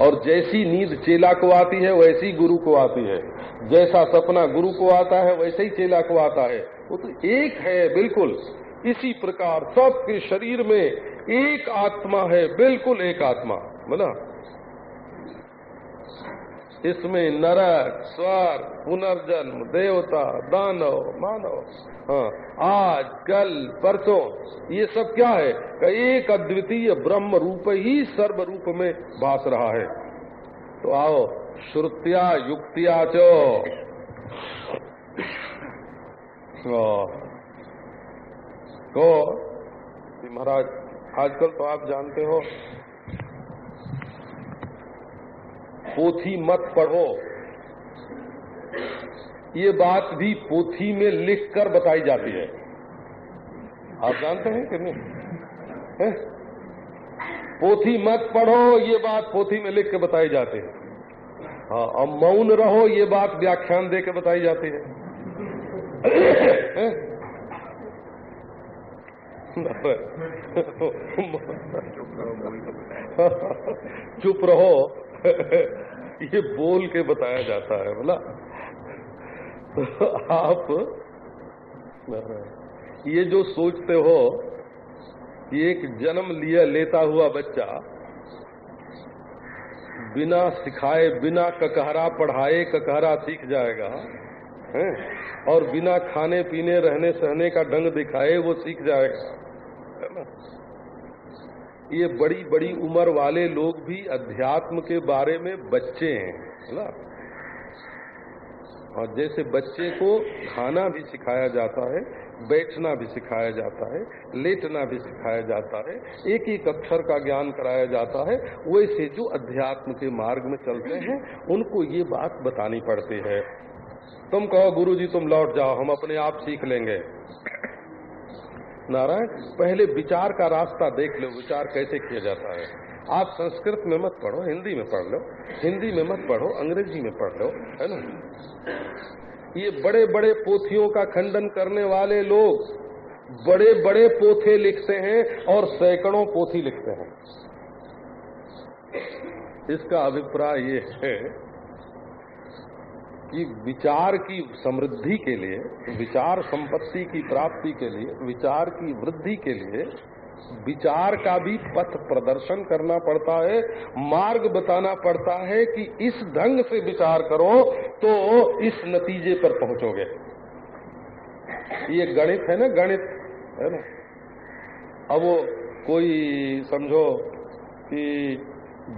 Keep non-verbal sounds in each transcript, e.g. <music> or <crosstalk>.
और जैसी नींद चेला को आती है, वैसी गुरु को आती है। जैसा सपना गुरु को आता है, वैसे ही चेला को आता है। वो तो एक है बिल्कुल। इसी प्रकार सबके शरीर में एक आत्मा है, बिल्कुल एक आत्मा। बोला? इसमें नरक स्वर पुनर्जन्म, देवता, दानव, मानव। हाँ आज, कल, परसों, ये सब क्या है? एक अद्वितीय ब्रह्म रूप ही सर्व रूप में भास रहा है। तो आओ, श्रुतिया, युक्तिया चो। तो महाराज, आजकल तो आप जानते हो पोथी मत पढ़ो। ये बात भी पोथी में लिखकर बताई जाती है। आप जानते हैं कि नहीं? है? पोथी मत पढ़ो, ये बात पोथी में लिख के बताई जाती है। हाँ और मौन रहो, ये बात व्याख्यान दे के बताई जाती है। <laughs> चुप रहो। <laughs> ये बोल के बताया जाता है, बोला। तो आप, ये जो सोचते हो कि एक जन्म लिया, लेता हुआ बच्चा, बिना सिखाए, बिना ककहरा पढ़ाए, ककहरा सीख जाएगा, है? और बिना खाने पीने रहने सहने का ढंग दिखाए, वो सीख जाएगा, है ना? ये बड़ी बड़ी उम्र वाले लोग भी अध्यात्म के बारे में बच्चे हैं ना? और जैसे बच्चे को खाना भी सिखाया जाता है, बैठना भी सिखाया जाता है, लेटना भी सिखाया जाता है, एक एक अक्षर का ज्ञान कराया जाता है, वैसे जो अध्यात्म के मार्ग में चलते हैं, उनको ये बात बतानी पड़ती है। तुम कहो गुरु जी तुम लौट जाओ, हम अपने आप सीख लेंगे। नारायण, पहले विचार का रास्ता देख लो, विचार कैसे किया जाता है। आप संस्कृत में मत पढ़ो, हिंदी में पढ़ लो। हिंदी में मत पढ़ो, अंग्रेज़ी में पढ़ लो, है ना? ये बड़े बड़े पोथियों का खंडन करने वाले लोग बड़े बड़े पोथे लिखते हैं और सैकड़ों पोथी लिखते हैं। इसका अभिप्राय ये है कि विचार की समृद्धि के लिए, विचार संपत्ति की प्राप्ति के लिए, विचार की वृद्धि के लिए विचार का भी पथ प्रदर्शन करना पड़ता है, मार्ग बताना पड़ता है कि इस ढंग से विचार करो तो इस नतीजे पर पहुंचोगे। ये गणित है ना, गणित, है ना? अब वो कोई समझो कि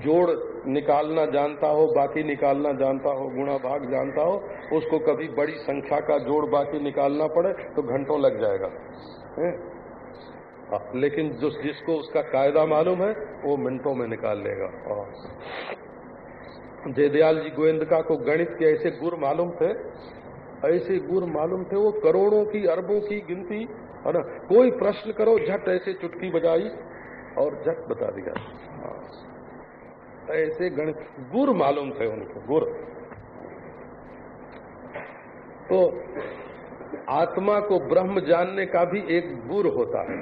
जोड़ निकालना जानता हो, बाकी निकालना जानता हो, गुणा भाग जानता हो, उसको कभी बड़ी संख्या का जोड़ बाकी निकालना पड़े तो घंटों लग जाएगा। है? लेकिन जो जिसको उसका कायदा मालूम है, वो मिनटों में निकाल लेगा। जयदयाल जी गोविंदका को गणित के ऐसे गुर मालूम थे, ऐसे गुर मालूम थे, वो करोड़ों की, अरबों की गिनती, है ना? कोई प्रश्न करो, झट ऐसे चुटकी बजाई और झट बता दिया। ऐसे गणित गुर मालूम थे उनको, गुर। तो आत्मा को ब्रह्म जानने का भी एक गुर होता है।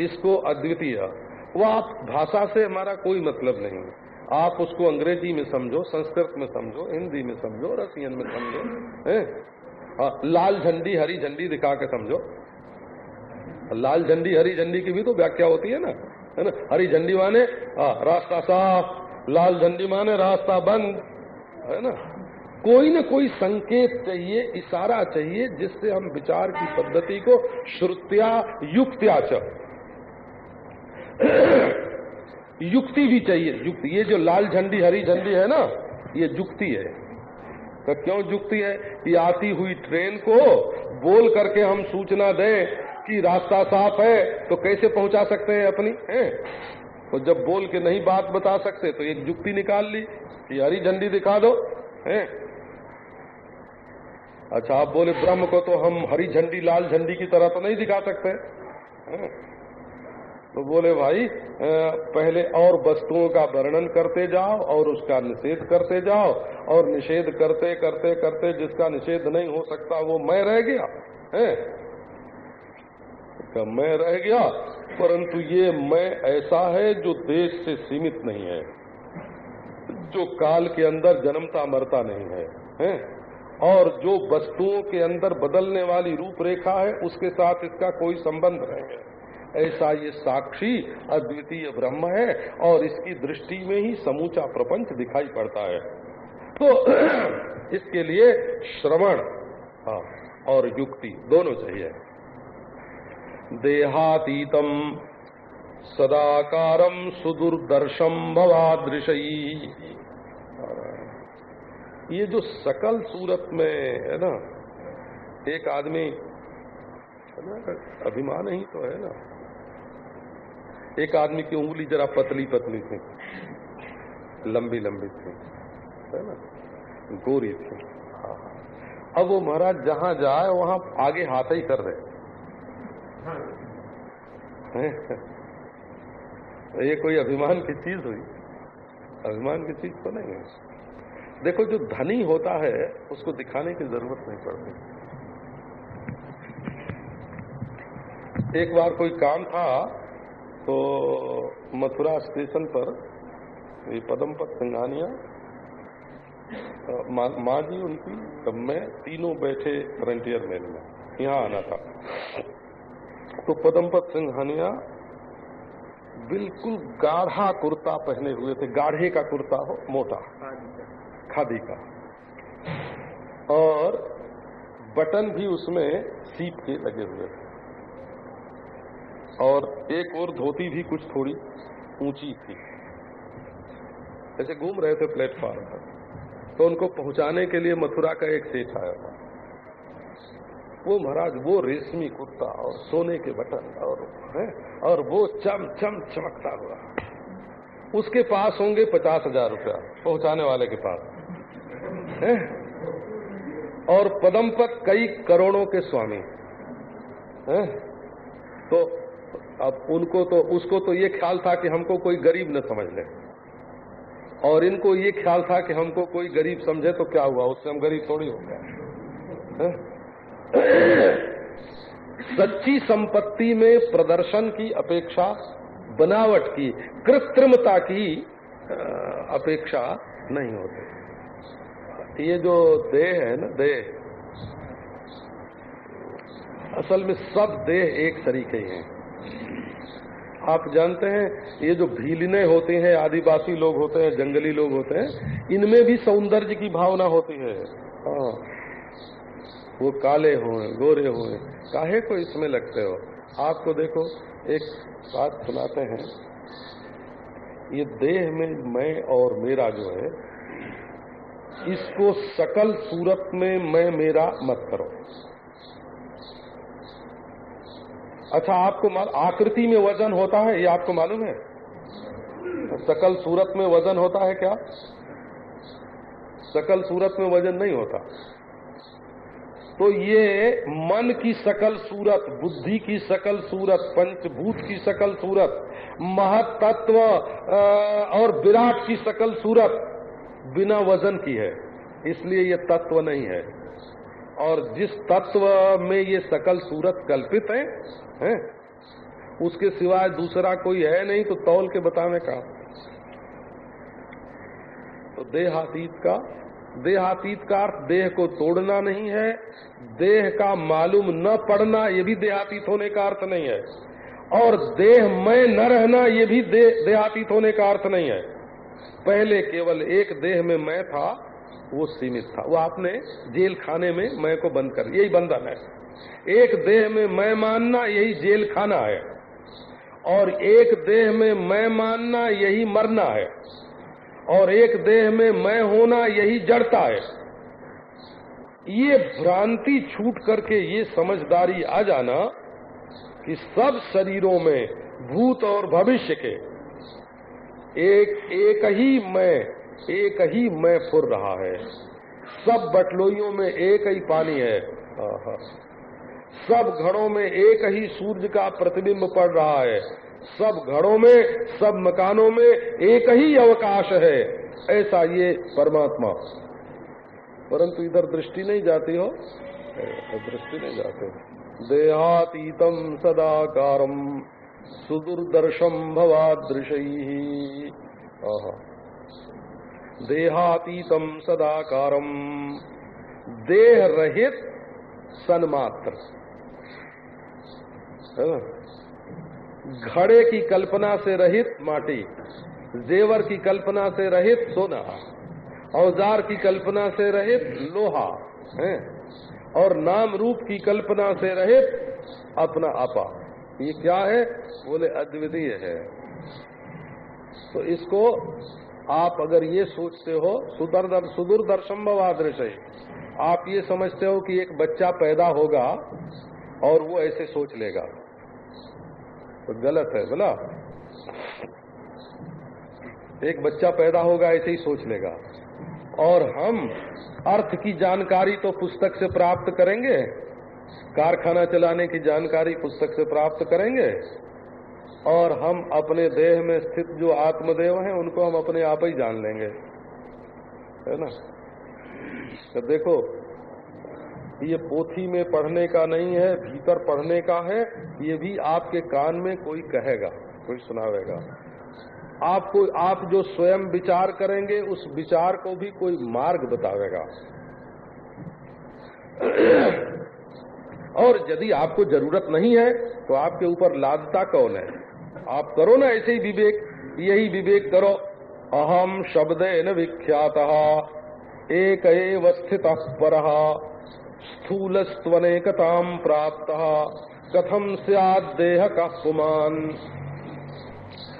इसको अद्वितीय, वो आप भाषा से हमारा कोई मतलब नहीं आप उसको अंग्रेज़ी में समझो, संस्कृत में समझो, हिंदी में समझो, रसियन में समझो है, लाल झंडी, हरी झंडी दिखा के समझो। लाल झंडी, हरी झंडी की भी तो व्याख्या होती है ना। है ना? हरी झंडी माने रास्ता साफ़, लाल झंडी माने, रास्ता बंद, है ना? कोई न कोई संकेत चाहिए, इशारा चाहिए, जिससे हम विचार की पद्धति को श्रुत्या, युक्त्या च। <clears throat> युक्ति भी चाहिए। युक्ति, ये जो लाल झंडी, हरी झंडी है ना, ये युक्ति है। तो क्यों युक्ति है? कि आती हुई ट्रेन को बोल करके हम सूचना दें कि रास्ता साफ़ है तो कैसे पहुँचा सकते हैं अपनी, है? तो जब बोल के नहीं बात बता सकते तो एक युक्ति निकाल ली, कि हरी झंडी दिखा दो, है? अच्छा आप बोले, ब्रह्म को तो हम हरी झंडी, लाल झंडी की तरह तो नहीं दिखा सकते, है? तो बोले, भाई पहले और वस्तुओं का वर्णन करते जाओ और उसका निषेध करते जाओ और निषेध करते करते करते जिसका निषेध नहीं हो सकता, वो मैं रह गया, है? का मैं रह गया परंतु ये मैं ऐसा है जो देश से सीमित नहीं है जो काल के अंदर जन्मता मरता नहीं है, है? और जो वस्तुओं के अंदर बदलने वाली रूपरेखा है उसके साथ इसका कोई संबंध नहीं है। ऐसा ये साक्षी अद्वितीय ब्रह्म है और इसकी दृष्टि में ही समूचा प्रपंच दिखाई पड़ता है। तो <clears throat> इसके लिए श्रवण हाँ, और युक्ति दोनों चाहिए। देहातीतम सदाकारम सुदुर्दर्शम भवादृशई ये जो सकल सूरत में, है ना, एक आदमी, है ना, अभिमान ही तो है ना। एक आदमी की उंगली जरा पतली पतली थी, लंबी लंबी थी, है ना, गोरी थी। हाँ। अब वो महाराज जहाँ जाए, वहाँ आगे हाथ ही कर रहे ये कोई अभिमान की चीज़ हुई? अभिमान की चीज़ तो नहीं है। देखो, जो धनी होता है, उसको दिखाने की ज़रूरत नहीं पड़ती। एक बार कोई काम था तो मथुरा स्टेशन पर ये पदमपत सिंघानिया माँ जी उनकी, तब मैं तीनों बैठे फ्रंटियर मेल में। यहाँ आना था। तो पदमपत सिंघानिया बिल्कुल गाढ़ा कुर्ता पहने हुए थे, गाढ़े का कुर्ता हो, मोटा, खादी का। और बटन भी उसमें सीप के लगे हुए थे। और एक और धोती भी कुछ थोड़ी ऊँची थी। ऐसे घूम रहे थे प्लेटफॉर्म पर। तो उनको पहुँचाने के लिए मथुरा का एक सेठ आया वो महाराज, वो रेशमी कुर्ता और सोने के बटन और, है, और वो चम चम चमकता हुआ उसके पास होंगे पचास हज़ार रुपया, पहुँचाने वाले के पास, है? और पदमपत कई करोड़ों के स्वामी, है? तो अब उनको तो उसको तो ये ख्याल था कि हमको कोई गरीब न समझ ले और इनको ये ख्याल था कि हमको कोई गरीब समझे तो क्या हुआ उससे हम गरीब थोड़ी हो गए सच्ची संपत्ति में प्रदर्शन की अपेक्षा, बनावट की, कृत्रिमता की अपेक्षा नहीं होती। ये जो देह है ना, देह। असल में सब देह एक तरीके हैं। आप जानते हैं, ये जो भीलने होते हैं, आदिवासी लोग होते हैं, जंगली लोग होते हैं, इनमें भी सौंदर्य की भावना होती है। हाँ। वो काले हुए गोरे हुए काहे को इसमें लगते हो? आपको देखो, एक बात सुनाते हैं। ये देह में मैं और मेरा जो है, इसको सकल सूरत में मैं, मेरा मत करो। अच्छा आपको आकृति में वज़न होता है, ये आपको मालूम है? सकल सूरत में वज़न होता है क्या? सकल सूरत में वज़न नहीं होता। तो ये मन की सकल सूरत बुद्धि की सकल सूरत पंचभूत की सकल सूरत महतत्व और विराट की सकल सूरत बिना वज़न की है। इसलिए ये तत्व नहीं है। और जिस तत्व में ये सकल सूरत कल्पित है, है उसके सिवाय दूसरा कोई है नहीं तो तौल के बताने का तो देहातीत का देहातीत का अर्थ देह को तोड़ना नहीं है देह का मालूम न पड़ना ये भी देहातीत होने का अर्थ नहीं है। और देह में न रहना ये भी दे, देहातीत होने का अर्थ नहीं है। पहले केवल एक देह में मैं था वो सीमित था। वो आपने जेल खाने में मैं को बंद कर यही बंधन है। एक देह में मैं मानना यही जेल खाना है। और एक देह में मैं मानना यही मरना है। और एक देह में मैं होना यही जड़ता है। ये भ्रांति छूट करके ये समझदारी आ जाना कि सब शरीरों में भूत और भविष्य के एक एक ही मैं, एक ही मैं फुर रहा है। सब बटलोइयों में एक ही पानी है। सब घरों में एक ही सूर्य का प्रतिबिंब पड़ रहा है। सब घरों में, सब मकानों में एक ही अवकाश है। ऐसा ये परमात्मा परंतु इधर दृष्टि नहीं जाती हो दृष्टि नहीं जाती देहातीतम सदाकारम सुदुर्दर्शम भवादृश। देहातीतम सदाकारम देह रहित सन्मात्र घड़े की कल्पना से रहित माटी, जेवर की कल्पना से रहित सोना। औज़ार की कल्पना से रहित लोहा, है? और नाम रूप की कल्पना से रहित अपना आपा। ये क्या है? बोले, अद्वितीय है। तो इसको आप अगर ये सोचते हो सुदर सुदूर सुदूर दर्शन दृश्य आप ये समझते हो कि एक बच्चा पैदा होगा और वो ऐसे सोच लेगा। तो गलत है, बोला। एक बच्चा पैदा होगा, ऐसे ही सोच लेगा। और हम अर्थ की जानकारी तो पुस्तक से प्राप्त करेंगे, कारखाना चलाने की जानकारी पुस्तक से प्राप्त करेंगे, और हम अपने देह में स्थित जो आत्मदेव हैं, उनको हम अपने आप ही जान लेंगे। है ना? तो देखो, ये पोथी में पढ़ने का नहीं है, भीतर पढ़ने का है, ये भी आपके कान में कोई कहेगा, कोई सुनावेगा। आपको, आप जो स्वयं विचार करेंगे, उस विचार को भी कोई मार्ग बतावेगा। और यदि आपको ज़रूरत नहीं है तो आपके ऊपर लादता कौन है? आप करो ना ऐसे ही विवेक, यही विवेक करो। अहम शब्द न विख्यात, एक स्थित पर स्थूल स्वनेकता प्राप्त। कथम देह का पुमान?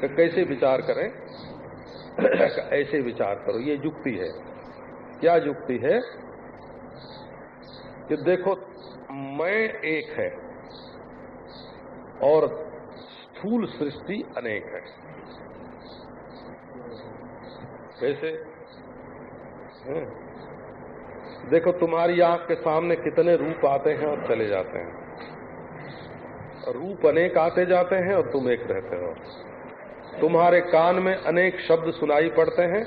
कैसे विचार करें? ऐसे विचार करो, ये युक्ति है। क्या युक्ति है? कि देखो, मैं एक है और स्थूल सृष्टि अनेक है। कैसे? देखो, तुम्हारी आँख के सामने कितने रूप आते हैं और चले जाते हैं। रूप अनेक आते जाते हैं और तुम एक रहते हो। तुम्हारे कान में अनेक शब्द सुनाई पड़ते हैं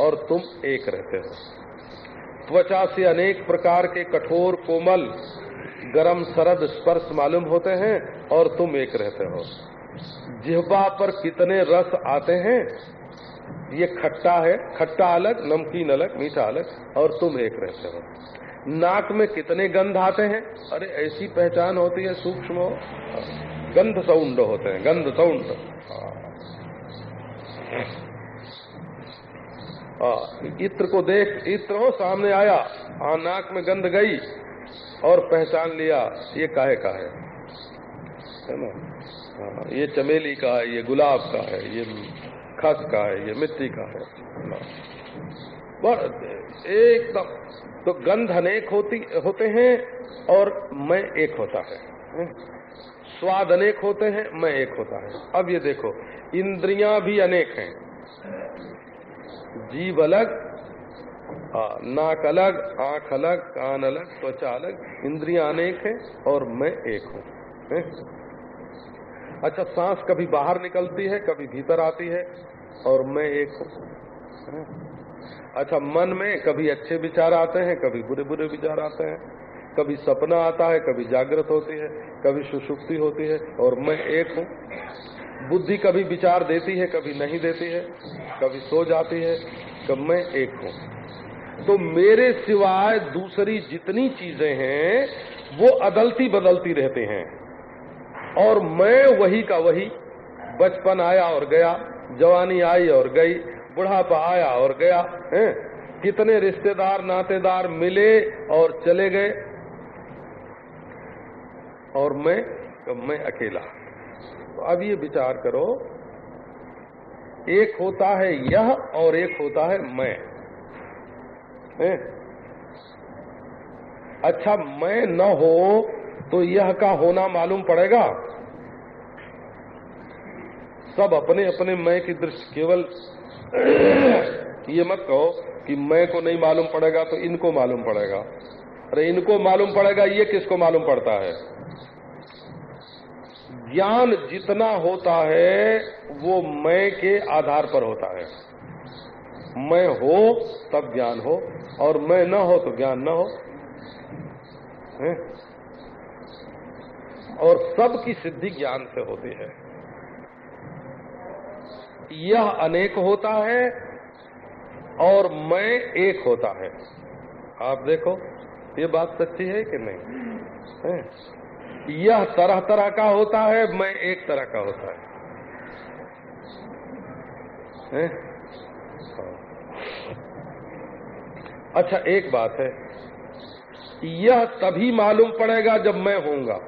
और तुम एक रहते हो। त्वचा से अनेक प्रकार के कठोर कोमल, गरम सरद स्पर्श मालूम होते हैं और तुम एक रहते हो। जिहबा पर कितने रस आते हैं, ये खट्टा है, खट्टा अलग, नमकीन अलग, मीठा अलग, और तुम एक रहते हो। नाक में कितने गंध आते हैं, अरे ऐसी पहचान होती है, सूक्ष्म गंध सौंड होते हैं, गंध सौंड। इत्र को देख, इत्र हो, सामने आया। हाँ नाक में गंध गई और पहचान लिया, ये काहे का है? है ना? ये चमेली का है, ये गुलाब का है, ये खस का है, ये मिट्टी का है एकदम तो गंध अनेक होती, होते हैं और मैं एक होता है। स्वाद अनेक होते हैं, मैं एक होता है। अब ये देखो, इंद्रियाँ भी अनेक हैं। जीव अलग नाक अलग, आँख अलग, कान अलग, त्वचा अलग, इंद्रियाँ अनेक हैं और मैं एक हूँ। अच्छा सांस कभी बाहर निकलती है, कभी भीतर आती है और मैं एक हूँ। अच्छा मन में कभी अच्छे विचार आते हैं, कभी बुरे बुरे विचार आते हैं। कभी सपना आता है, कभी जागृत होती है, कभी सुषुप्ति होती है और मैं एक हूँ। बुद्धि कभी विचार देती है, कभी नहीं देती है, कभी सो जाती है कब मैं एक हूँ। तो मेरे सिवाय दूसरी जितनी चीज़ें हैं, वो अदलती बदलती रहते हैं। और मैं वही का वही, बचपन आया और गया, जवानी आई और गई, बुढ़ापा आया और गया, है। कितने रिश्तेदार, नातेदार मिले और चले गए और मैं मैं अकेला। तो अब ये विचार करो, एक होता है यह और एक होता है मैं। है? अच्छा मैं न हो तो यह का होना मालूम पड़ेगा? सब अपने अपने मैं की दृष्टि, केवल ये मत कहो कि मैं को नहीं मालूम पड़ेगा तो इनको मालूम पड़ेगा। अरे, इनको मालूम पड़ेगा, ये किसको मालूम पड़ता है? ज्ञान जितना होता है, वो मैं के आधार पर होता है। मैं हो, तब ज्ञान हो, और मैं न हो तो ज्ञान न हो। है? और सबकी सिद्धि ज्ञान से होती है। यह अनेक होता है, और मैं एक होता है। आप देखो, ये बात सच्ची है कि नहीं? है? यह तरह तरह का होता है मैं एक तरह का होता है? अच्छा एक बात है। यह तभी मालूम पड़ेगा जब मैं होऊँगा।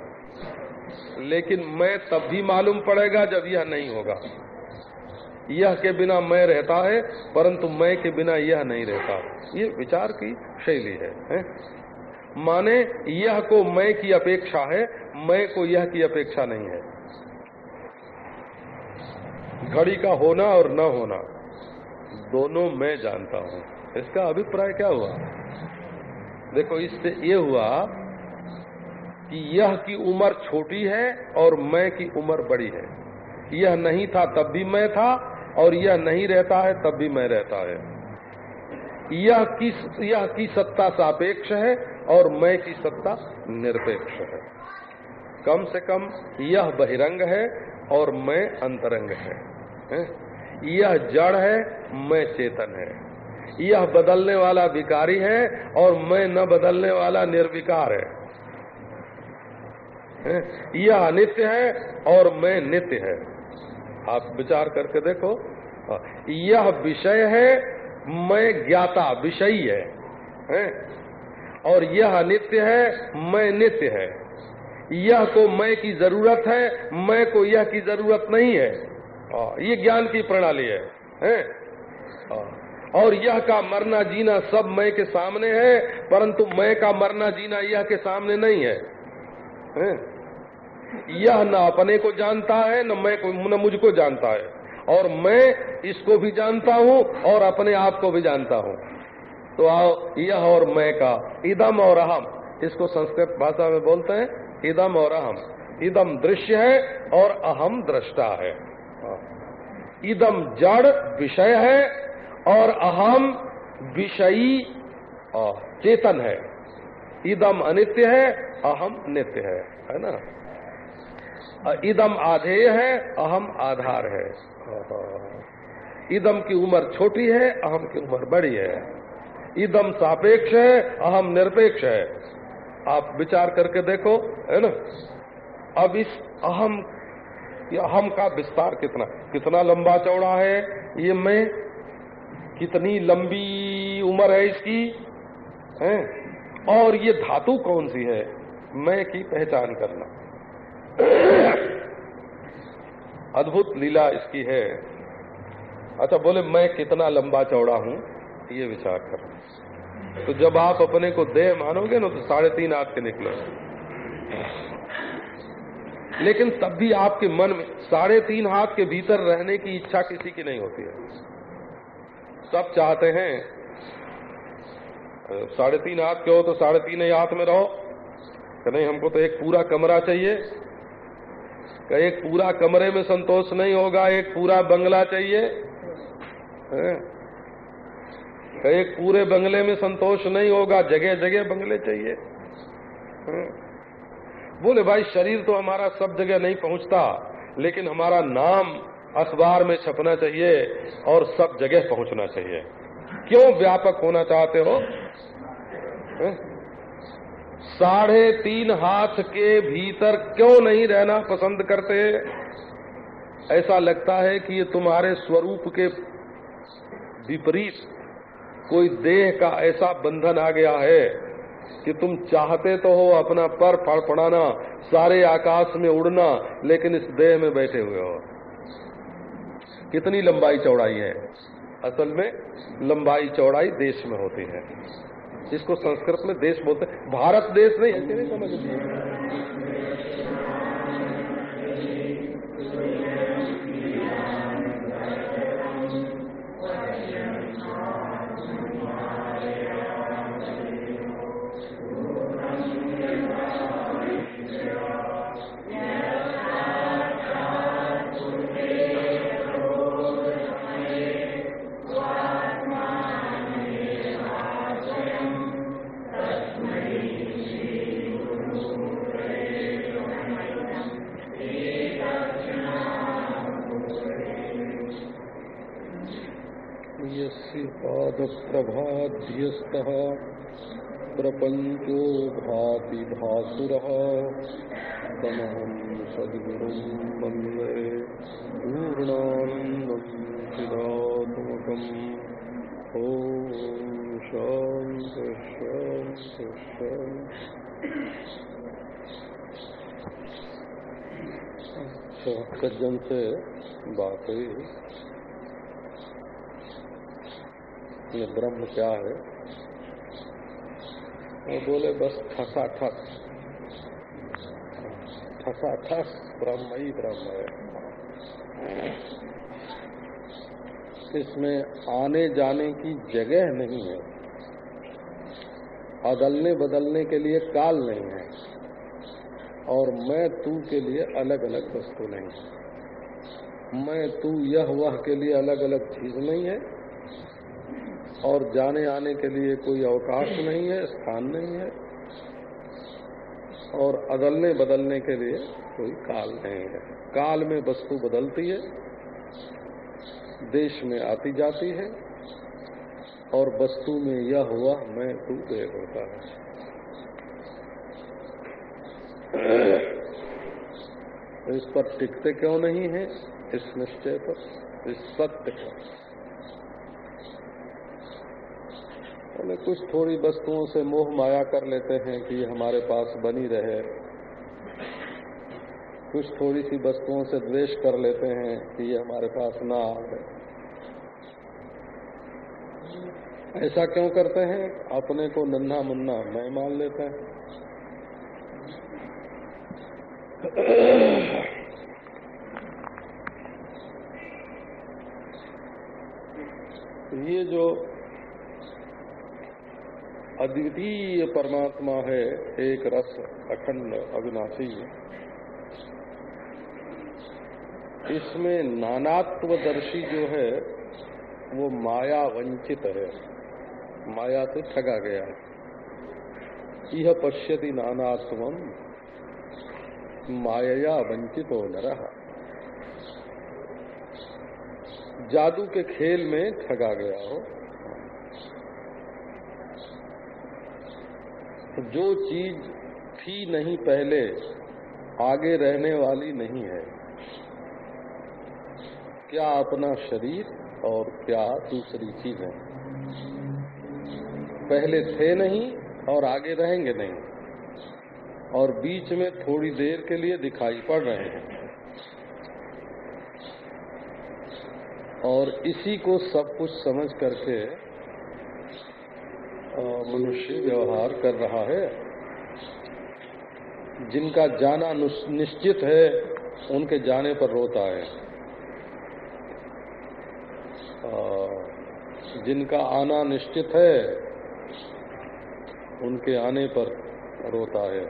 लेकिन मैं तब भी मालूम पड़ेगा जब यह नहीं होगा। यह के बिना मैं रहता है परंतु मैं के बिना यह नहीं रहता। ये विचार की शैली है, है? माने यह को मैं की अपेक्षा है, मैं को यह की अपेक्षा नहीं है। घड़ी का होना और न होना, दोनों मैं जानता हूँ। इसका अभिप्राय क्या हुआ? देखो, इससे ये हुआ कि यह की उम्र छोटी है और मैं की उम्र बड़ी है। यह नहीं था तब भी मैं था, और यह नहीं रहता है तब भी मैं रहता है। यह की यह की सत्ता सापेक्ष है और मैं की सत्ता निरपेक्ष है। कम से कम यह बहिरंग है और मैं अंतरंग है, है? यह जड़ है मैं चेतन है। यह बदलने वाला विकारी है और मैं न बदलने वाला निर्विकार है, है? यह अनित्य है और मैं नित्य है। आप विचार करके देखो। यह विषय है मैं ज्ञाता विषयी है, है? और यह नित्य है मैं नित्य है यह को मैं की ज़रूरत है मैं को यह की ज़रूरत नहीं है ये ज्ञान की प्रणाली है, है? और यह का मरना जीना सब मैं के सामने है परंतु मैं का मरना जीना यह के सामने नहीं है, है? यह न अपने को जानता है न मैं को न मुझको जानता है और मैं इसको भी जानता हूँ और अपने आप को भी जानता हूँ तो आओ, यह और मैं का, इदम और अहम। इसको संस्कृत भाषा में बोलते हैं, इदम और अहम। इदम दृश्य है और अहम दृष्टा है। इदम जड़ विषय है और अहम विषयी चेतन है। इदम अनित्य है, अहम नित्य है है ना? इदम आधेय है, अहम आधार है। इदम की उम्र छोटी है, अहम की उम्र बड़ी है। इदम सापेक्ष है, अहम निरपेक्ष है। आप विचार करके देखो, है ना? अब इस अहम अहम का विस्तार कितना कितना लंबा चौड़ा है? ये मैं कितनी लंबी उम्र है इसकी, है? और ये धातु कौन सी है? मैं की पहचान करना। अद्भुत लीला इसकी है। अच्छा बोले, मैं कितना लंबा चौड़ा हूँ? ये विचार कर तो जब आप अपने को देह मानोगे ना तो साढ़े तीन हाथ के लेकिन तब भी आपके मन में साढ़े तीन हाथ के भीतर रहने की इच्छा किसी की नहीं होती है। सब चाहते हैं साढ़े तीन हाथ के हो तो साढ़े तीन ही हाथ में रहो। नहीं हमको तो एक पूरा कमरा चाहिए। एक पूरा कमरे में संतोष नहीं होगा, एक पूरा बंगला चाहिए। एक पूरे बंगले में संतोष नहीं होगा जगह जगह बंगले चाहिए। बोले, भाई, शरीर तो हमारा सब जगह नहीं पहुँचता, लेकिन हमारा नाम अखबार में छपना चाहिए और सब जगह पहुँचना चाहिए। क्यों व्यापक होना चाहते हो? साढ़े तीन हाथ के भीतर क्यों नहीं रहना पसंद करते? ऐसा लगता है कि ये तुम्हारे स्वरूप के विपरीत कोई देह का ऐसा बंधन आ गया है कि तुम चाहते तो हो अपना पर फड़फड़ाना सारे आकाश में उड़ना, लेकिन इस देह में बैठे हुए हो। कितनी लंबाई चौड़ाई है? असल में लंबाई चौड़ाई देश में होती है। इसको संस्कृत में देश बोलते भारत देश नहीं, ऐसे नहीं समझ पादप्रभाध्यस्तः प्रपञ्चो भाति भासुरः तमहं सद्गुरुं वंदे पूर्णानन्दं चिदात्मकम्। ॐ शान्त शान्त शान्त। सज्जन से बात। हुई ब्रह्म क्या है? वो बोले, बस, ठसा, ठस। ठसा, ठस ब्रह्म ही ब्रह्म है इसमें आने जाने की जगह नहीं है। अदलने बदलने के लिए काल नहीं है। और मैं, तू के लिए अलग अलग वस्तु नहीं। है मैं, तू, यह, वह के लिए अलग अलग चीज़ नहीं है। और जाने आने के लिए कोई अवकाश नहीं है, स्थान नहीं है और अदलने बदलने के लिए कोई काल नहीं है। काल में वस्तु बदलती है, देश में आती जाती है और वस्तु में यह हुआ, मैं तू एक होता है। इस पर टिकते क्यों नहीं है? इस निश्चय पर, इस सत्य पर। हमें कुछ थोड़ी वस्तुओं से मोह माया कर लेते हैं कि ये हमारे पास बनी रहे। कुछ थोड़ी सी वस्तुओं से द्वेष कर लेते हैं कि ये हमारे पास ना आए। ऐसा क्यों करते हैं? अपने को नन्हा मुन्ना मैं मान लेते हैं। ये जो अद्वितीय परमात्मा है, एक रस अखंड अविनाशी। इसमें नानात्वदर्शी जो है, वो माया वंचित है। माया से ठगा गया है। यह पश्यति नानात्वम माया वंचित हो न रहा जादू के खेल में ठगा गया हो जो चीज़ थी नहीं पहले, आगे रहने वाली नहीं है। क्या अपना शरीर और क्या दूसरी चीज़ें? पहले थे नहीं और आगे रहेंगे नहीं। और बीच में थोड़ी देर के लिए दिखाई पड़ रहे हैं। और इसी को सब कुछ समझ करके मनुष्य व्यवहार कर रहा है। जिनका जाना निश्चित है, उनके जाने पर रोता है। जिनका आना निश्चित है, उनके आने पर रोता है।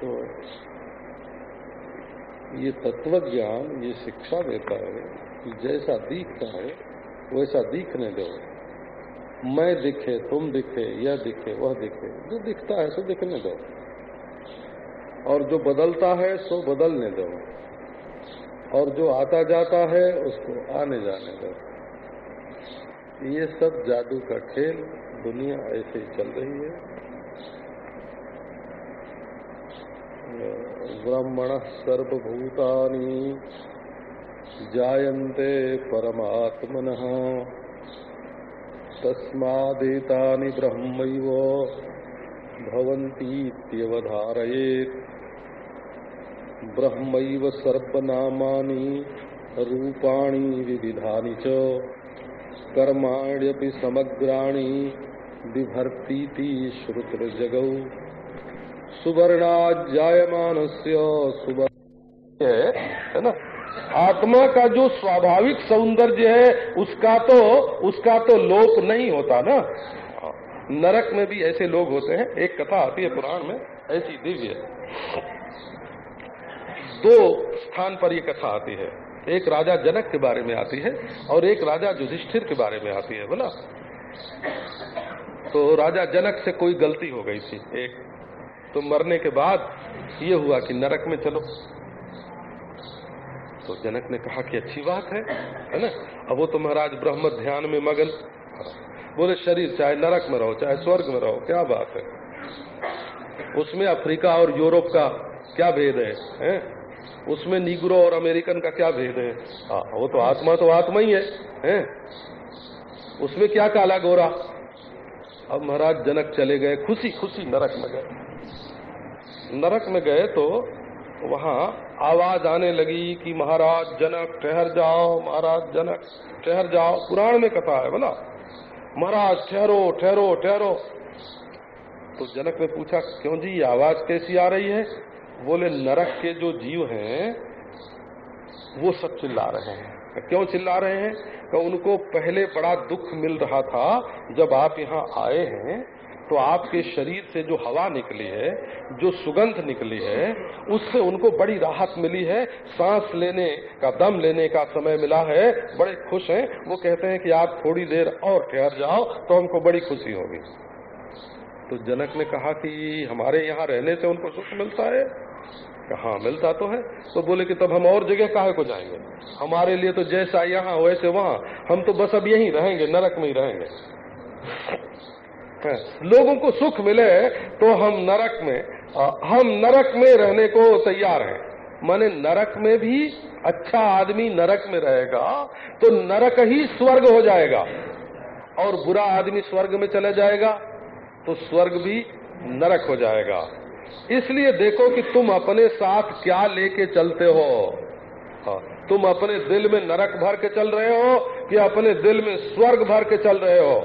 तो ये तत्व ज्ञान ये शिक्षा देता है कि जैसा दिखता है वैसा दिखने दो। मैं दिखे, तुम दिखे यह दिखे, वह दिखे। जो दिखता है, सो दिखने दो। और जो बदलता है, सो बदलने दो। और जो आता जाता है, उसको आने जाने दो। ये सब जादू का खेल दुनिया ऐसे ही चल रही है। ब्राह्मण सर्वभूतानी जायन्ते परमात्मनः। तस्मादेतानि ब्रह्मैव भवन्तीत्यवधारयेत्। ब्रह्मैव सर्वनामानि, रूपाणि, विविधानि च। कर्माण्यपि समग्राणि बिभर्तीति श्रुतजगौ। सुवर्णाजायमानस्य सुवर्ण है ना? आत्मा का जो स्वाभाविक सौंदर्य है, उसका तो उसका तो लोप नहीं होता ना। नरक में भी ऐसे लोग होते हैं। एक कथा आती है पुराण में, ऐसी दिव्य। दो स्थान पर ये कथा आती है। एक राजा जनक के बारे में आती है और एक राजा युधिष्ठिर के बारे में आती है, बोला। तो राजा जनक से कोई गलती हो गई थी। एक तो मरने के बाद ये हुआ कि नरक में चलो। तो जनक ने कहा कि अच्छी बात है है ना? अब वो तो महाराज ब्रह्म ध्यान में मगन। बोले शरीर चाहे नरक में रहो चाहे स्वर्ग में रहो क्या बात है? उसमें अफ्रीका और यूरोप का क्या भेद है, है? उसमें निग्रो और अमेरिकन का क्या भेद है? आ, वो तो आत्मा तो आत्मा ही है, है? उसमें क्या काला गोरा? अब महाराज जनक चले गए खुशी खुशी नरक में गए। नरक में गए तो वहाँ आवाज़ आने लगी कि महाराज जनक, ठहर जाओ, महाराज जनक, ठहर जाओ। पुराण में कथा है, बोला। महाराज, ठहरो ठहरो ठहरो। तो जनक ने पूछा, क्यों जी आवाज़ कैसी आ रही है? बोले, नरक के जो जीव हैं, वो सब चिल्ला रहे हैं। क्यों चिल्ला रहे हैं? कि उनको पहले बड़ा दुख मिल रहा था, जब आप यहाँ आए हैं तो आपके शरीर से जो हवा निकली है, जो सुगंध निकली है, उससे उनको बड़ी राहत मिली है। सांस लेने का, दम लेने का समय मिला है। बड़े खुश हैं। वो कहते हैं कि आप थोड़ी देर और ठहर जाओ तो हमको बड़ी खुशी होगी। तो जनक ने कहा कि हमारे यहाँ रहने से उनको सुख मिलता है? हाँ मिलता तो है। तो बोले कि तब हम और जगह काहे को जाएँगे? हमारे लिए तो जैसा यहाँ, वैसे वहाँ। हम तो बस अब यहीं रहेंगे, नरक में ही रहेंगे। लोगों को सुख मिले तो हम नरक में हम नरक में रहने को तैयार हैं। माने नरक में भी अच्छा आदमी नरक में रहेगा तो नरक ही स्वर्ग हो जाएगा। और बुरा आदमी स्वर्ग में चले जाएगा तो स्वर्ग भी नरक हो जाएगा। इसलिए देखो कि तुम अपने साथ क्या लेके चलते हो। हाँ, तुम अपने दिल में नरक भर के चल रहे हो कि अपने दिल में स्वर्ग भर के चल रहे हो।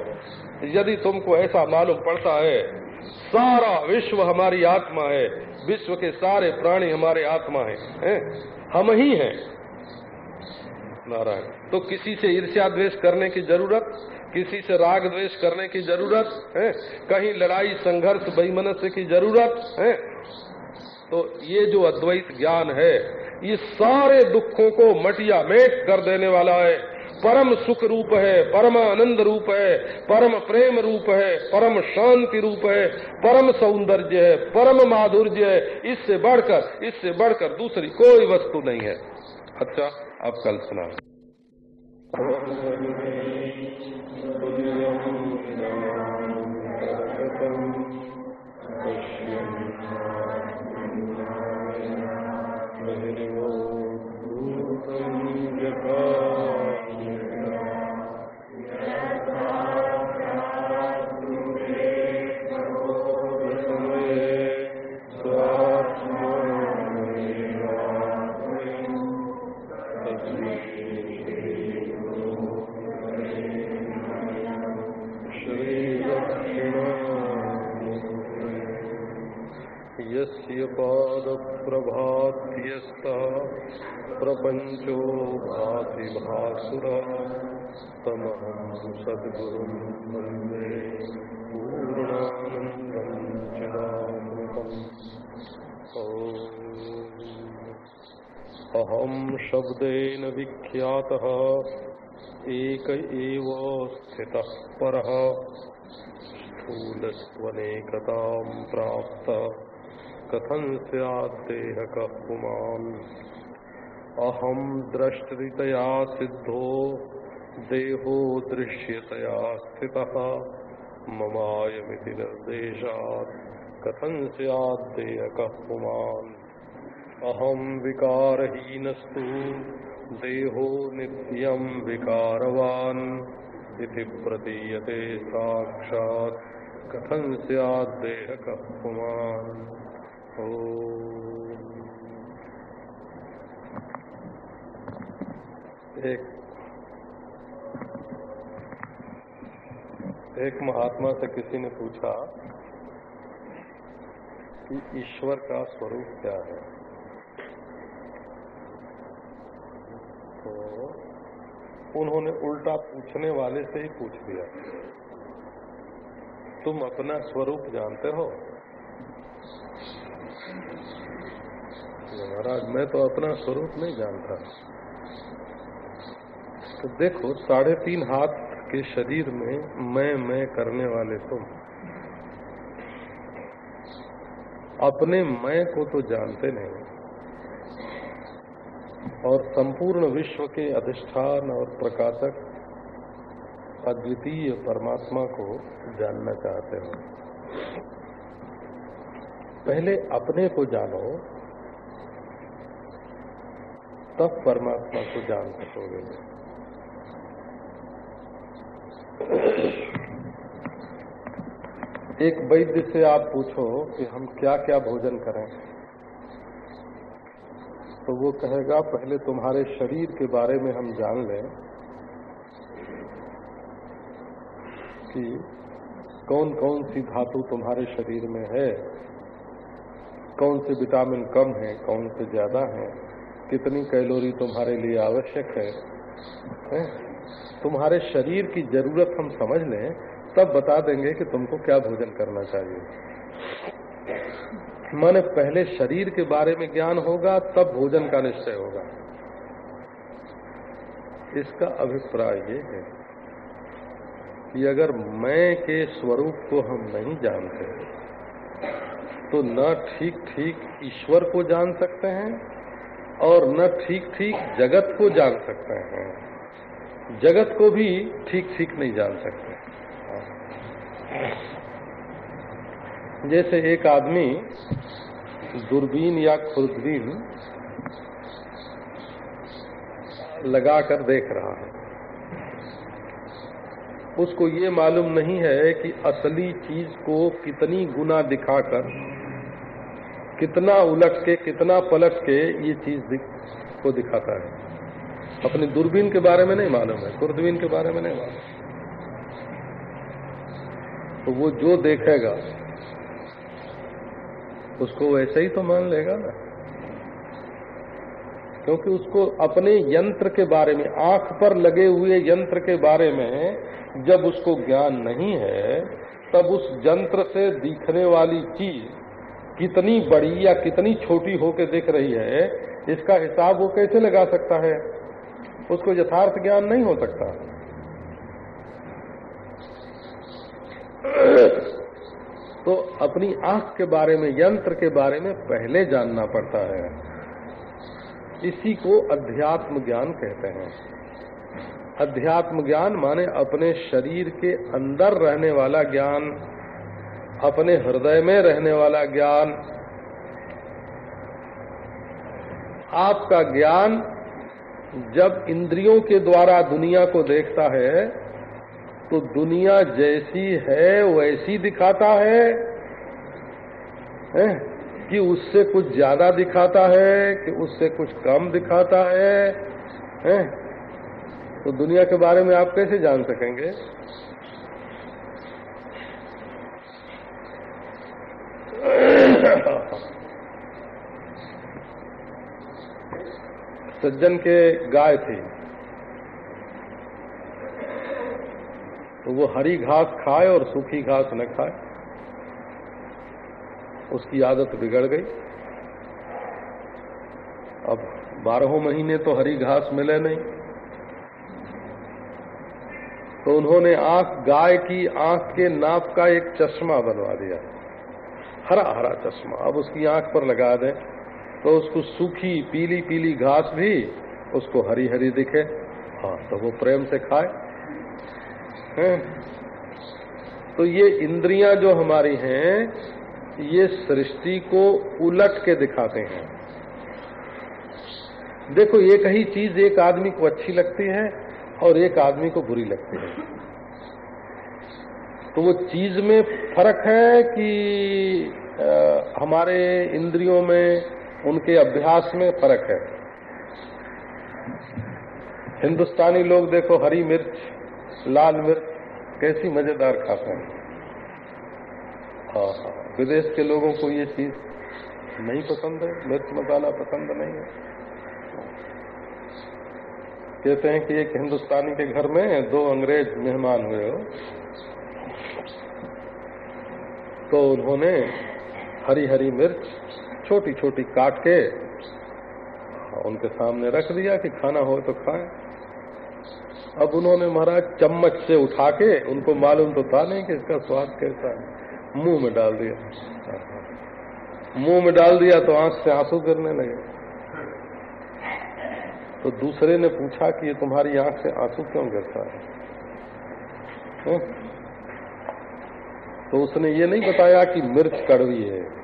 यदि तुमको ऐसा मालूम पड़ता है सारा विश्व हमारी आत्मा है विश्व के सारे प्राणी हमारे आत्मा है, है? हम ही हैं। नारायण तो किसी से ईर्ष्या द्वेष करने की ज़रूरत किसी से राग द्वेष करने की ज़रूरत है? कहीं लड़ाई संघर्ष बेईमनस्य की ज़रूरत है? तो ये जो अद्वैत ज्ञान है ये सारे दुखों को मटिया मेट कर देने वाला है। परम सुख रूप है, परम आनंद रूप है, परम प्रेम रूप है, परम शांति रूप है, परम सौंदर्य है, परम माधुर्य है। इससे बढ़कर इससे बढ़कर दूसरी कोई वस्तु नहीं है। अच्छा अब कल सुना प्रपंचो भाति भासुर तमहं सद्गुरुं वंदे पूर्णानन्दं चिदामृतम् अहं शब्देन विख्यातः, एक एव स्थितः परः प्राप्त। कथं स्याद्देहकः अहम दृष्टतया सिद्धो, देहो दृश्यतया स्थित। ममायमिति निर्देशात् कथं स्याद्देयकः पुमान्। अहं विकारहीनस्तु, देहो नित्यं विकारवान् इति प्रतीयते साक्षात् कथं स्याद्देहकः पुमान्। ओ एक एक महात्मा से किसी ने पूछा कि ईश्वर का स्वरूप क्या है? तो उन्होंने उल्टा पूछने वाले से ही पूछ दिया। तुम अपना स्वरूप जानते हो? महाराज, मैं तो अपना स्वरूप नहीं जानता। तो देखो, साढ़े तीन हाथ के शरीर में मैं मैं करने वाले तुम। अपने मैं को तो जानते नहीं। और संपूर्ण विश्व के अधिष्ठान और प्रकाशक अद्वितीय परमात्मा को जानना चाहते हो। पहले अपने को जानो, तब परमात्मा को जान सकोगे। एक वैद्य से आप पूछो कि हम क्या क्या भोजन करें तो वो कहेगा पहले तुम्हारे शरीर के बारे में हम जान लें कि कौन कौन सी धातु तुम्हारे शरीर में है कौन से विटामिन कम है कौन से ज़्यादा है कितनी कैलोरी तुम्हारे लिए आवश्यक है, है? तुम्हारे शरीर की ज़रूरत हम समझ लें, तब बता देंगे कि तुमको क्या भोजन करना चाहिए। मन पहले शरीर के बारे में ज्ञान होगा, तब भोजन का निश्चय होगा। इसका अभिप्राय ये है कि अगर मैं के स्वरूप को हम नहीं जानते तो न ठीक ठीक ईश्वर को जान सकते हैं और न ठीक ठीक जगत को जान सकते हैं। जगत को भी ठीक ठीक नहीं जान सकते। जैसे एक आदमी दूरबीन या खुर्दबीन लगाकर देख रहा है। उसको ये मालूम नहीं है कि असली चीज़ को कितनी गुना दिखाकर, कितना उलट के, कितना पलट के ये चीज़ को दिखाता है। अपनी दूरबीन के बारे में नहीं मालूम है, खुर्दबीन के बारे में नहीं मालूम। तो वो जो देखेगा, उसको वैसे ही तो मान लेगा ना। क्योंकि उसको अपने यंत्र के बारे में, आँख पर लगे हुए यंत्र के बारे में जब उसको ज्ञान नहीं है, तब उस यंत्र से दिखने वाली चीज़ कितनी बड़ी या कितनी छोटी होकर दिख रही है, इसका हिसाब वो कैसे लगा सकता है? उसको यथार्थ ज्ञान नहीं हो सकता। तो अपनी आँख के बारे में, यंत्र के बारे में पहले जानना पड़ता है। इसी को अध्यात्म ज्ञान कहते हैं। अध्यात्म ज्ञान माने अपने शरीर के अंदर रहने वाला ज्ञान, अपने हृदय में रहने वाला ज्ञान। आपका ज्ञान जब इंद्रियों के द्वारा दुनिया को देखता है तो दुनिया जैसी है वैसी दिखाता है, है? कि उससे कुछ ज़्यादा दिखाता है कि उससे कुछ कम दिखाता है, है? तो दुनिया के बारे में आप कैसे जान सकेंगे सज्जन के गाय थी। तो वो हरी घास खाए और सूखी घास न खाए। उसकी आदत बिगड़ गई। अब बारहों महीने तो हरी घास मिले नहीं। तो उन्होंने आँख, गाय की आँख के नाप का एक चश्मा बनवा दिया। हरा हरा चश्मा। अब उसकी आँख पर लगा दें। तो उसको सूखी पीली पीली घास भी उसको हरी हरी दिखे। हाँ तो वो प्रेम से खाए? तो ये इंद्रियाँ जो हमारी हैं ये सृष्टि को उलट के दिखाते हैं। देखो एक ही चीज़ एक आदमी को अच्छी लगती है और एक आदमी को बुरी लगती है। तो वो चीज़ में फ़र्क है कि आ, हमारे इंद्रियों में उनके अभ्यास में फ़र्क है। हिंदुस्तानी लोग देखो, हरी मिर्च, लाल मिर्च, कैसी मज़ेदार खाते हैं। विदेश के लोगों को ये चीज़ नहीं पसंद है, मिर्च मसाला पसंद नहीं है। कहते हैं कि एक हिंदुस्तानी के घर में दो अंग्रेज़ मेहमान हुए हो तो उन्होंने हरी हरी मिर्च छोटी छोटी काट के उनके सामने रख दिया कि खाना हो तो खाएँ। अब उन्होंने महाराज चम्मच से उठा के उनको मालूम तो था नहीं कि इसका स्वाद कैसा है। मुँह में डाल दिया। मुँह में डाल दिया तो आँख से आँसू गिरने लगे। तो दूसरे ने पूछा कि ये तुम्हारी आँख से आँसू क्यों गिरता है? हुँ? तो उसने ये नहीं बताया कि मिर्च कड़वी है।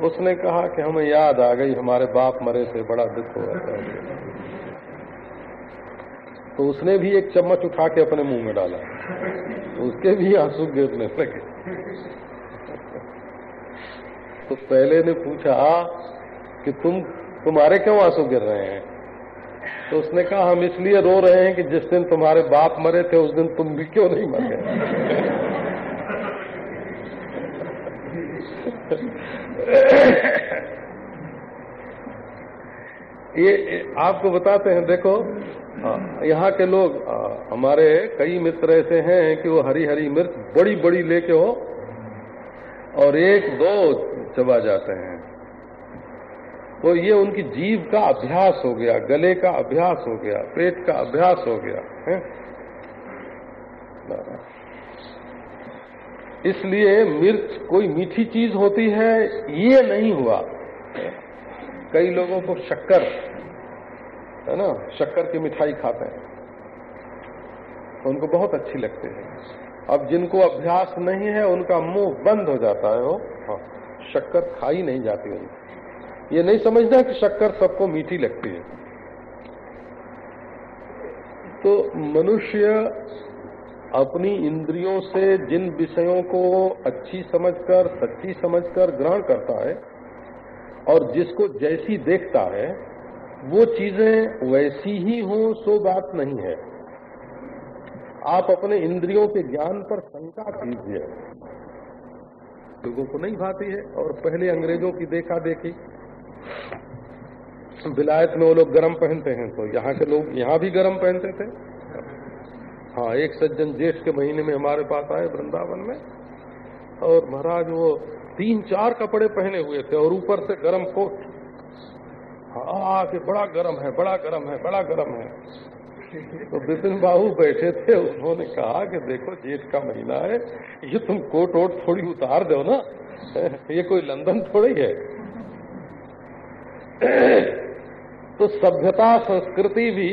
उसने कहा कि हमें याद आ गई, हमारे बाप मरे थे, बड़ा दुख हुआ था। तो उसने भी एक चम्मच उठा के अपने मुँह में डाला। तो उसके भी आँसू गिरने लगे। तो पहले ने पूछा कि तुम, तुम्हारे क्यों आँसू गिर रहे हैं? तो उसने कहा, हम इसलिए रो रहे हैं कि जिस दिन तुम्हारे बाप मरे थे, उस दिन तुम भी क्यों नहीं मर? <coughs> ये आपको बताते हैं, देखो यहाँ के लोग हमारे कई मित्र ऐसे हैं कि वो हरी हरी मिर्च बड़ी बड़ी लेके हो और एक दो चबा जाते हैं। तो ये उनकी जीव का अभ्यास हो गया, गले का अभ्यास हो गया, पेट का अभ्यास हो गया, है? इसलिए मिर्च कोई मीठी चीज़ होती है ये नहीं हुआ। कई लोगों को शक्कर है ना शक्कर की मिठाई खाते हैं। तो उनको बहुत अच्छी लगती है। अब जिनको अभ्यास नहीं है उनका मुँह बंद हो जाता है वो हाँ, शक्कर खाई नहीं जाती उनको। ये नहीं समझना कि शक्कर सबको मीठी लगती है। तो मनुष्य अपनी इंद्रियों से जिन विषयों को अच्छी समझकर, सच्ची समझकर ग्रहण करता है और जिसको जैसी देखता है, वो चीज़ें वैसी ही हो, सो बात नहीं है। आप अपने इंद्रियों के ज्ञान पर शंका कीजिए। लोगों को नहीं भाती है, और पहले अंग्रेज़ों की देखा देखी। विलायत में वो लोग गर्म पहनते हैं तो यहाँ के लोग यहाँ भी गर्म पहनते थे। हाँ एक सज्जन जेठ के महीने में हमारे पास आए वृंदावन में, और महाराज वो तीन चार कपड़े पहने हुए थे, और ऊपर से गरम कोट। हाँ कि बड़ा गरम है, बड़ा गरम है, बड़ा गरम है। तो विपिन बाबू बैठे थे, उन्होंने कहा कि देखो, जेठ का महीना है, ये तुम कोट वोट थोड़ी उतार दो ना, ये कोई लंदन थोड़ी है। तो सभ्यता संस्कृति भी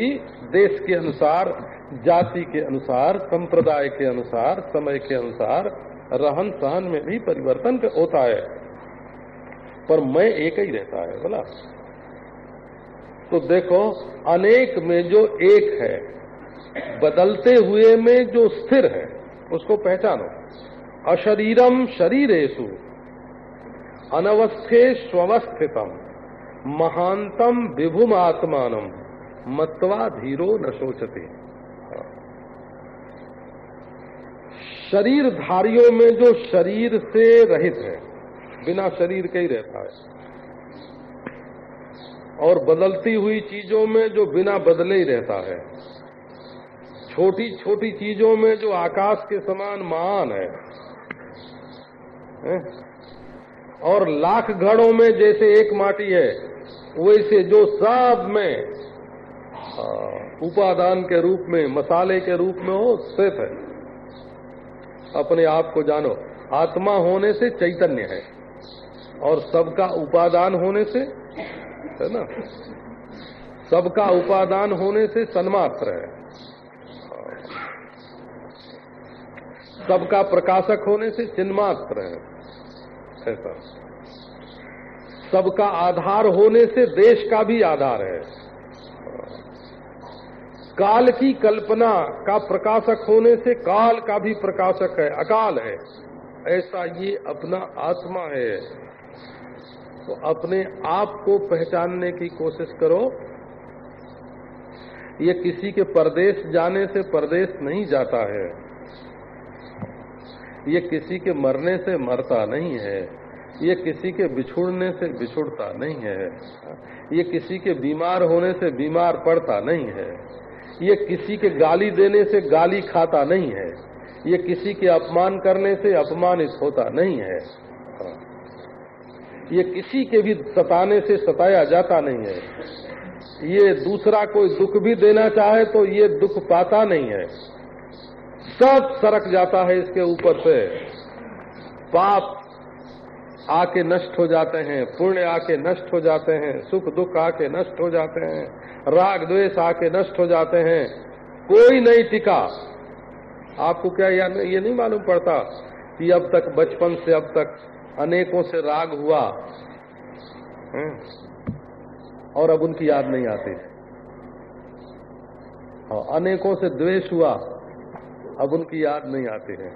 देश के अनुसार जाति के अनुसार, संप्रदाय के अनुसार, समय के अनुसार रहन सहन में भी परिवर्तन होता है। पर मैं एक ही रहता है, बोला। तो देखो, अनेक में जो एक है, बदलते हुए में जो स्थिर है, उसको पहचानो। अशरीरम शरीरेशु अनवस्थे स्वस्थितम महानतम विभुम आत्मान मत्वा धीरो न सोचते शरीरधारियों में जो शरीर से रहित है बिना शरीर के ही रहता है और बदलती हुई चीज़ों में जो बिना बदले ही रहता है छोटी छोटी चीज़ों में जो आकाश के समान महान है, है? और लाख घड़ों में जैसे एक माटी है वैसे जो सब में उपादान के रूप में मसाले के रूप में हो स्थित है अपने आप को जानो। आत्मा होने से चैतन्य है। और सबका उपादान होने से, है ना? सबका उपादान होने से सन्मात्र है। सबका प्रकाशक होने से चिन्मात्र है। ऐसा। सबका आधार होने से देश का भी आधार है। काल की कल्पना का प्रकाशक होने से काल का भी प्रकाशक है, अकाल है। ऐसा ये अपना आत्मा है। तो अपने आप को पहचानने की कोशिश करो। ये किसी के परदेश जाने से परदेश नहीं जाता है। ये किसी के मरने से मरता नहीं है। ये किसी के बिछुड़ने से बिछुड़ता नहीं है। ये किसी के बीमार होने से बीमार पड़ता नहीं है। ये किसी के गाली देने से गाली खाता नहीं है। ये किसी के अपमान करने से अपमानित होता नहीं है। ये किसी के भी सताने से सताया जाता नहीं है। ये दूसरा कोई दुख भी देना चाहे तो ये दुख पाता नहीं है। सब सरक जाता है इसके ऊपर से। पाप आके नष्ट हो जाते हैं, पुण्य आके नष्ट हो जाते हैं, सुख दुख आके नष्ट हो जाते हैं, राग द्वेष आके नष्ट हो जाते हैं, कोई नहीं टिका आपको क्या ये नहीं मालूम पड़ता कि अब तक बचपन से अब तक अनेकों से राग हुआ और अब उनकी याद नहीं आती अनेकों से द्वेष हुआ, अब उनकी याद नहीं आती है?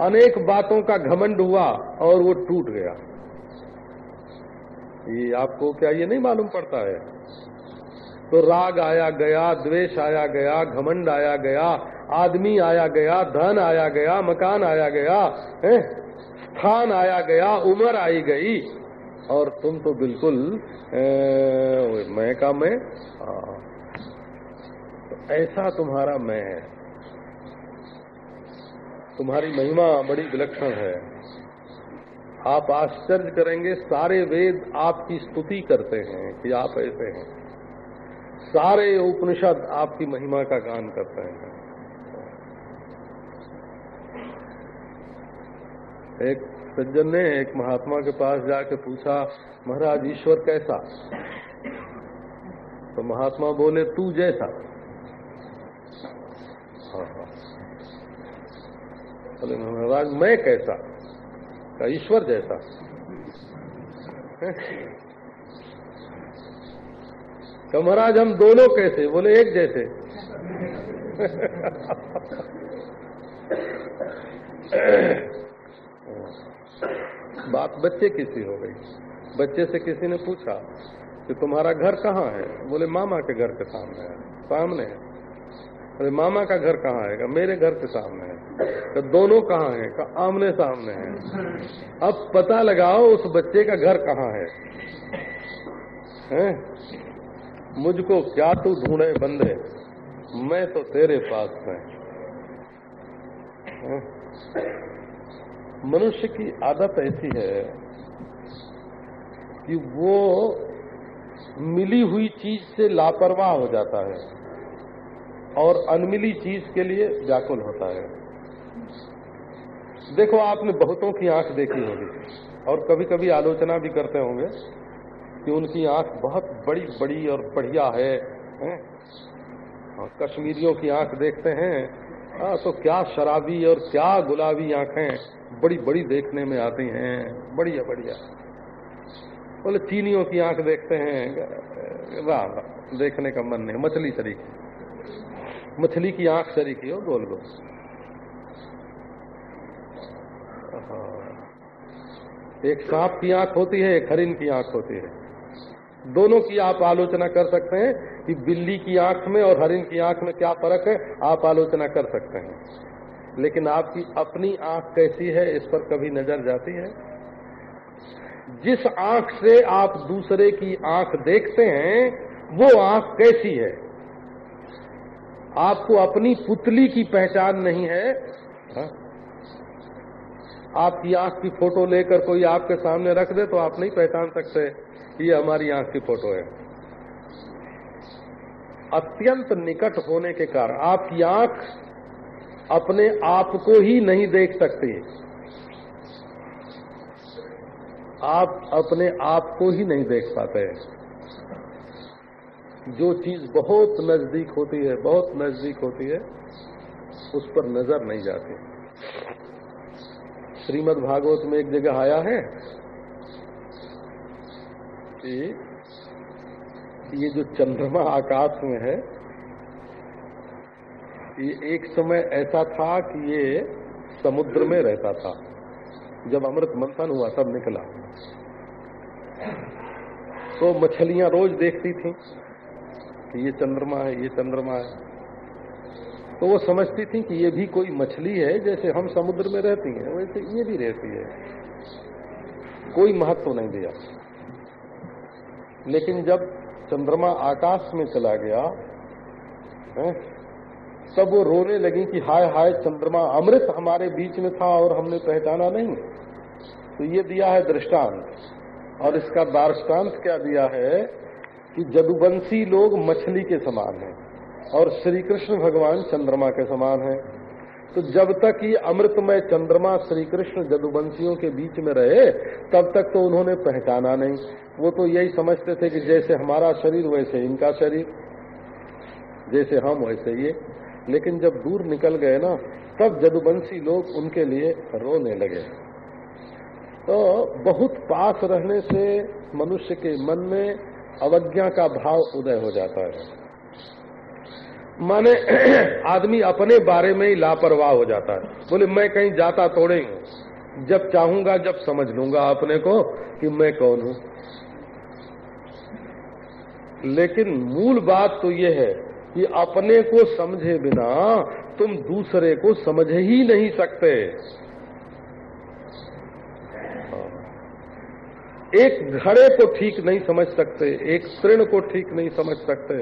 अनेक बातों का घमंड हुआ और वो टूट गया। ये आपको क्या ये नहीं मालूम पड़ता है? तो राग आया गया द्वेष आया गया घमंड आया गया आदमी आया गया धन आया गया मकान आया गया है? स्थान आया गया उम्र आई गई। और तुम तो बिल्कुल ए, मैं का मैं? हाँ। तो ऐसा तुम्हारा मैं है। तुम्हारी महिमा बड़ी विलक्षण है। आप आश्चर्य करेंगे, सारे वेद आपकी स्तुति करते हैं कि आप ऐसे हैं। सारे उपनिषद आपकी महिमा का गान करते हैं। एक सज्जन ने एक महात्मा के पास जाके पूछा, महाराज, ईश्वर कैसा? तो महात्मा बोले, तू जैसा। हाँ हाँ। बोले महाराज मैं कैसा? का ईश्वर जैसा। तो महाराज, हम दोनों कैसे? बोले, एक जैसे। बात बच्चे की सी हो गई। बच्चे से किसी ने पूछा कि तुम्हारा घर कहाँ है? बोले, मामा के घर के सामने है। सामने है। बोले मामा का घर कहाँ है? का मेरे घर के सामने है। तो दोनों कहाँ है? का आमने सामने है। अब पता लगाओ उस बच्चे का घर कहाँ है। हैं? मुझको क्या तू ढूंढे बंदे? मैं तो तेरे पास है? मनुष्य की आदत ऐसी है कि वो मिली हुई चीज़ से लापरवाह हो जाता है। और अनमिली चीज़ के लिए व्याकुल होता है। देखो आपने बहुतों की आँख देखी होगी और कभी कभी आलोचना भी करते होंगे कि उनकी आँख बहुत बड़ी बड़ी और बढ़िया है? कश्मीरियों की आँख देखते हैं आ, तो क्या शराबी और क्या गुलाबी आँखें बड़ी बड़ी देखने में आती हैं। बढ़िया बढ़िया बोले चीनियों की आँख देखते हैं। वाह देखने का मन नहीं मछली शरीकी मछली की आँख सरी की हो गोल गोल एक सांप की आँख होती है, एक हरिन की आँख होती है। दोनों की आप आलोचना कर सकते हैं कि बिल्ली की आँख में और हरिन की आँख में क्या फ़र्क है, आप आलोचना कर सकते हैं। लेकिन आपकी अपनी आँख कैसी है, इस पर कभी नज़र जाती है। जिस आँख से आप दूसरे की आँख देखते हैं, वो आँख कैसी है? आपको अपनी पुतली की पहचान नहीं है। हा? आपकी आँख की फ़ोटो लेकर कोई आपके सामने रख दे तो आप नहीं पहचान सकते ये हमारी आँख की फ़ोटो है। अत्यंत निकट होने के कारण आपकी आँख अपने आप को ही नहीं देख सकती। आप अपने आप को ही नहीं देख पाते। जो चीज़ बहुत नज़दीक होती है, बहुत नज़दीक होती है, उस पर नज़र नहीं जाती। श्रीमद् भागवत में एक जगह आया है कि ये जो चंद्रमा आकाश में है, ये एक समय ऐसा था कि ये समुद्र में रहता था। जब अमृत मंथन हुआ, तब निकला। तो मछलियाँ रोज देखती थी। कि ये चंद्रमा है ये चंद्रमा है। तो वो समझती थी कि ये भी कोई मछली है जैसे हम समुद्र में रहती हैं वैसे ये भी रहती है। कोई महत्व तो नहीं दिया। लेकिन जब चंद्रमा आकाश में चला गया है, तब वो रोने लगी कि हाय हाय चंद्रमा अमृत हमारे बीच में था और हमने पहचाना नहीं। तो ये दिया है दृष्टांत। और इसका दार्ष्टान्त क्या दिया है? कि जदुवंशी लोग मछली के समान हैं और श्री कृष्ण भगवान चंद्रमा के समान हैं। तो जब तक ये अमृतमय चंद्रमा श्री कृष्ण जदुवंशियों के बीच में रहे, तब तक तो उन्होंने पहचाना नहीं। वो तो यही समझते थे कि जैसे हमारा शरीर, वैसे इनका शरीर। जैसे हम, वैसे ये। लेकिन जब दूर निकल गए ना, तब जदुवंशी लोग उनके लिए रोने लगे। तो बहुत पास रहने से मनुष्य के मन में अवज्ञा का भाव उदय हो जाता है। माने <clears throat> आदमी अपने बारे में ही लापरवाह हो जाता है। बोले, मैं कहीं जाता तोड़े जब चाहूँगा, जब समझ लूँगा अपने को कि मैं कौन हूँ। लेकिन मूल बात तो यह है कि अपने को समझे बिना तुम दूसरे को समझ ही नहीं सकते। एक घड़े को ठीक नहीं समझ सकते एक तृण को ठीक नहीं समझ सकते।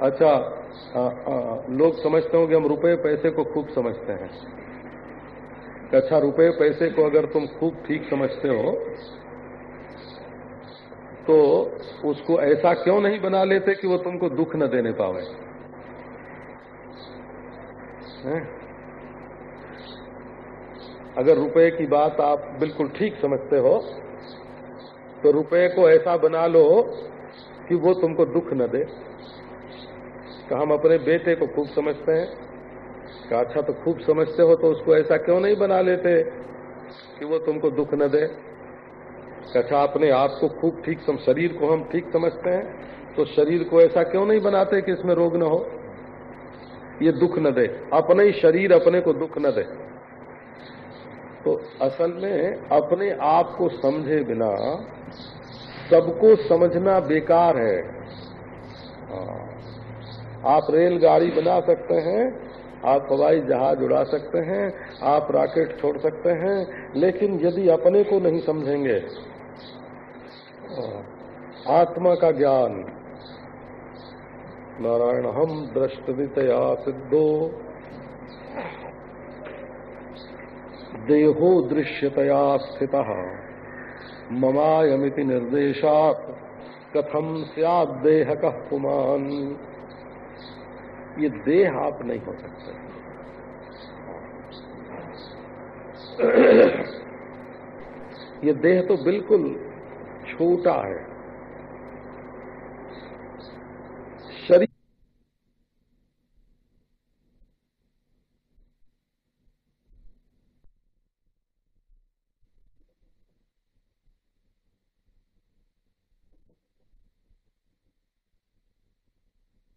अच्छा आ, आ, लोग समझते हो कि हम रुपए पैसे को खूब समझते हैं। अच्छा रुपए पैसे को अगर तुम खूब ठीक समझते हो तो उसको ऐसा क्यों नहीं बना लेते कि वो तुमको दुख न देने पावे? अगर रुपए की बात आप बिल्कुल ठीक समझते हो तो रुपए को ऐसा बना लो कि वो तुमको दुख न दे। तो हम अपने बेटे को खूब समझते हैं। कि अच्छा तो खूब समझते हो तो उसको ऐसा क्यों नहीं बना लेते कि वो तुमको दुख न दे? अच्छा अपने आप को खूब ठीक सम, शरीर को हम ठीक समझते हैं तो शरीर को ऐसा क्यों नहीं बनाते कि इसमें रोग न हो? ये दुख न दे। अपने ही शरीर अपने को दुख न दे। तो असल में अपने आप को समझे बिना सबको समझना बेकार है हाँ। आप रेलगाड़ी बना सकते हैं, आप हवाई जहाज़ उड़ा सकते हैं, आप रॉकेट छोड़ सकते हैं, लेकिन यदि अपने को नहीं समझेंगे आत्मा का ज्ञान, नारायण हम दृष्टवितया सिद्धो देहो दृश्यतया स्थित। ममायमिति निर्देशात। कथम सियाद देह ये देह आप नहीं हो सकते। ये देह तो बिल्कुल छोटा है।